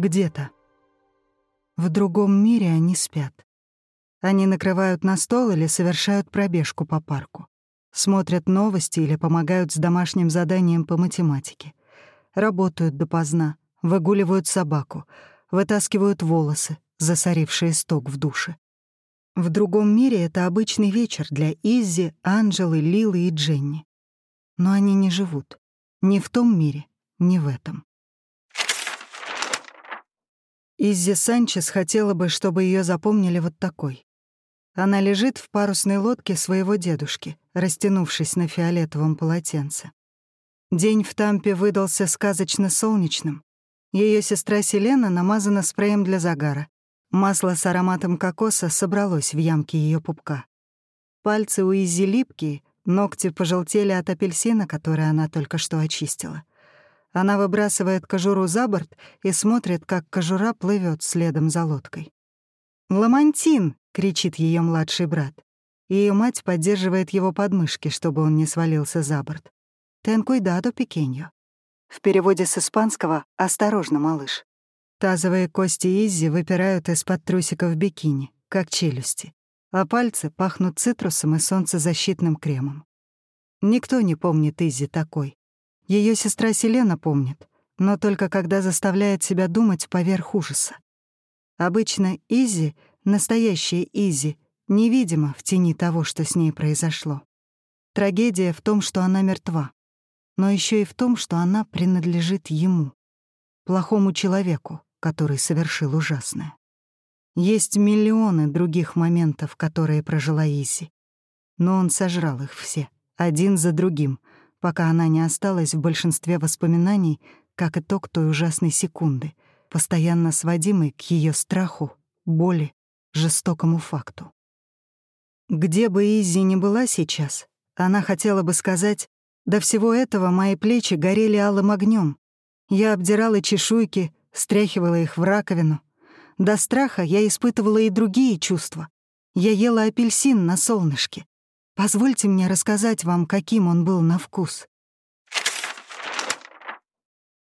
Где-то. В другом мире они спят. Они накрывают на стол или совершают пробежку по парку. Смотрят новости или помогают с домашним заданием по математике. Работают допоздна, выгуливают собаку, вытаскивают волосы, засорившие сток в душе. В другом мире это обычный вечер для Изи, Анжелы, Лилы и Дженни. Но они не живут. Ни в том мире, ни в этом. Иззи Санчес хотела бы, чтобы ее запомнили вот такой. Она лежит в парусной лодке своего дедушки, растянувшись на фиолетовом полотенце. День в Тампе выдался сказочно солнечным. Ее сестра Селена намазана спреем для загара. Масло с ароматом кокоса собралось в ямке ее пупка. Пальцы у Изи липкие, ногти пожелтели от апельсина, который она только что очистила. Она выбрасывает кожуру за борт и смотрит, как кожура плывет следом за лодкой. «Ламантин!» — кричит ее младший брат. Ее мать поддерживает его подмышки, чтобы он не свалился за борт. «Ten cuidado, pequeño». В переводе с испанского «Осторожно, малыш». Тазовые кости Изи выпирают из-под трусиков бикини, как челюсти, а пальцы пахнут цитрусом и солнцезащитным кремом. Никто не помнит Изи такой. Ее сестра Селена помнит, но только когда заставляет себя думать поверх ужаса. Обычно Изи, настоящая Изи, невидима в тени того, что с ней произошло. Трагедия в том, что она мертва, но еще и в том, что она принадлежит ему, плохому человеку, который совершил ужасное. Есть миллионы других моментов, которые прожила Изи, но он сожрал их все, один за другим, пока она не осталась в большинстве воспоминаний как итог той ужасной секунды, постоянно сводимой к ее страху, боли, жестокому факту. Где бы Изи ни была сейчас, она хотела бы сказать, до всего этого мои плечи горели алым огнем. Я обдирала чешуйки, стряхивала их в раковину. До страха я испытывала и другие чувства. Я ела апельсин на солнышке. Позвольте мне рассказать вам, каким он был на вкус.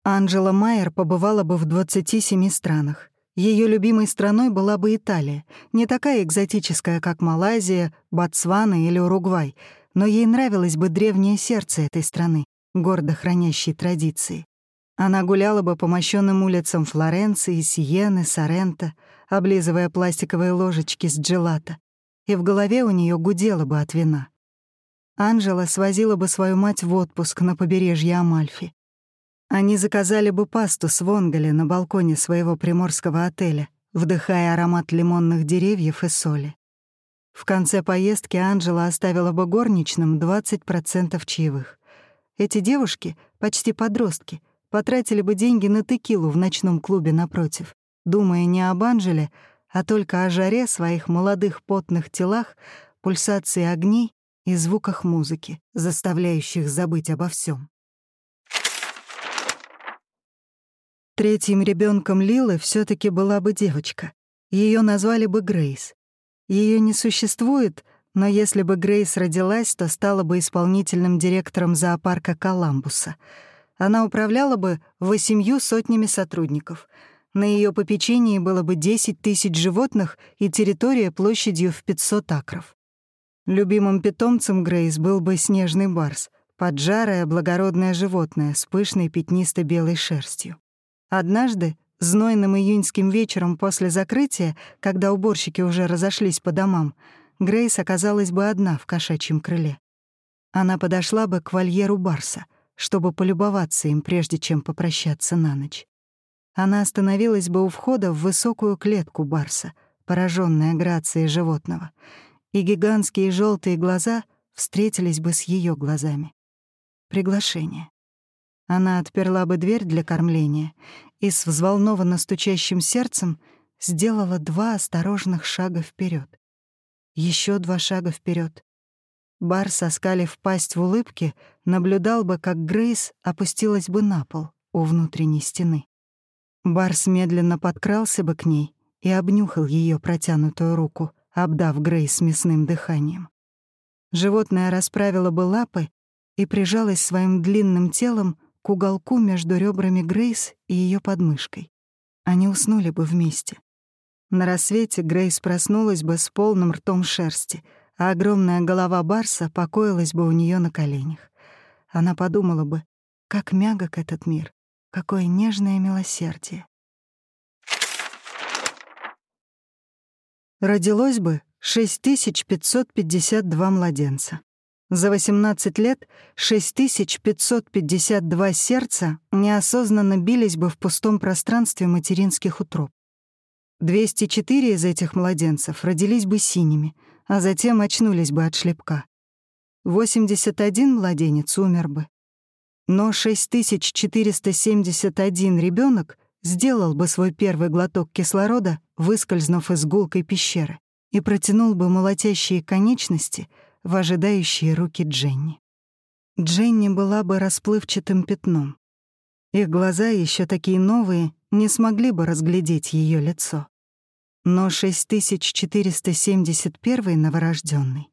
Анджела Майер побывала бы в 27 странах. Ее любимой страной была бы Италия, не такая экзотическая, как Малайзия, Ботсвана или Уругвай, но ей нравилось бы древнее сердце этой страны, гордо хранящей традиции. Она гуляла бы по мощенным улицам Флоренции, Сиены, Соренто, облизывая пластиковые ложечки с джелата, и в голове у нее гудело бы от вина. Анжела свозила бы свою мать в отпуск на побережье Амальфи. Они заказали бы пасту с вонголи на балконе своего приморского отеля, вдыхая аромат лимонных деревьев и соли. В конце поездки Анжела оставила бы горничным 20% чаевых. Эти девушки, почти подростки, потратили бы деньги на текилу в ночном клубе напротив, думая не об Анжеле, а только о жаре своих молодых потных телах, пульсации огней и звуках музыки, заставляющих забыть обо всем. Третьим ребенком Лилы все таки была бы девочка. Ее назвали бы Грейс. Ее не существует, но если бы Грейс родилась, то стала бы исполнительным директором зоопарка Коламбуса. Она управляла бы восемью сотнями сотрудников — на ее попечении было бы 10 тысяч животных и территория площадью в 500 акров. Любимым питомцем Грейс был бы снежный барс, поджарое благородное животное с пышной пятнисто-белой шерстью. Однажды, знойным июньским вечером после закрытия, когда уборщики уже разошлись по домам, Грейс оказалась бы одна в кошачьем крыле. Она подошла бы к вольеру барса, чтобы полюбоваться им, прежде чем попрощаться на ночь она остановилась бы у входа в высокую клетку барса, пораженная грацией животного, и гигантские желтые глаза встретились бы с ее глазами. Приглашение. Она отперла бы дверь для кормления и с взволнованно стучащим сердцем сделала два осторожных шага вперед. Еще два шага вперед. Барс, оскалив пасть в улыбке, наблюдал бы, как Грейс опустилась бы на пол у внутренней стены. Барс медленно подкрался бы к ней и обнюхал ее протянутую руку, обдав Грейс мясным дыханием. Животное расправило бы лапы и прижалось своим длинным телом к уголку между ребрами Грейс и ее подмышкой. они уснули бы вместе. На рассвете Грейс проснулась бы с полным ртом шерсти, а огромная голова Барса покоилась бы у нее на коленях. Она подумала бы, как мягок этот мир, какое нежное милосердие. Родилось бы 6552 младенца. За 18 лет 6552 сердца неосознанно бились бы в пустом пространстве материнских утроб. 204 из этих младенцев родились бы синими, а затем очнулись бы от шлепка. 81 младенец умер бы. Но 6471 ребенок сделал бы свой первый глоток кислорода, выскользнув из гулкой пещеры, и протянул бы молотящие конечности в ожидающие руки Дженни. Дженни была бы расплывчатым пятном. Их глаза, еще такие новые, не смогли бы разглядеть ее лицо. Но 6471 новорожденный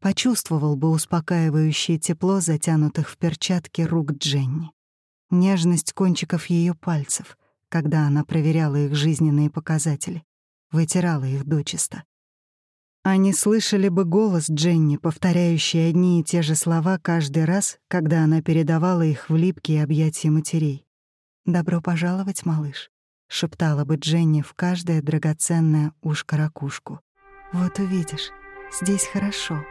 почувствовал бы успокаивающее тепло затянутых в перчатки рук Дженни, нежность кончиков ее пальцев, когда она проверяла их жизненные показатели, вытирала их дочисто. Они слышали бы голос Дженни, повторяющий одни и те же слова каждый раз, когда она передавала их в липкие объятия матерей. «Добро пожаловать, малыш», — шептала бы Дженни в каждое драгоценное ушко-ракушку. «Вот увидишь, здесь хорошо».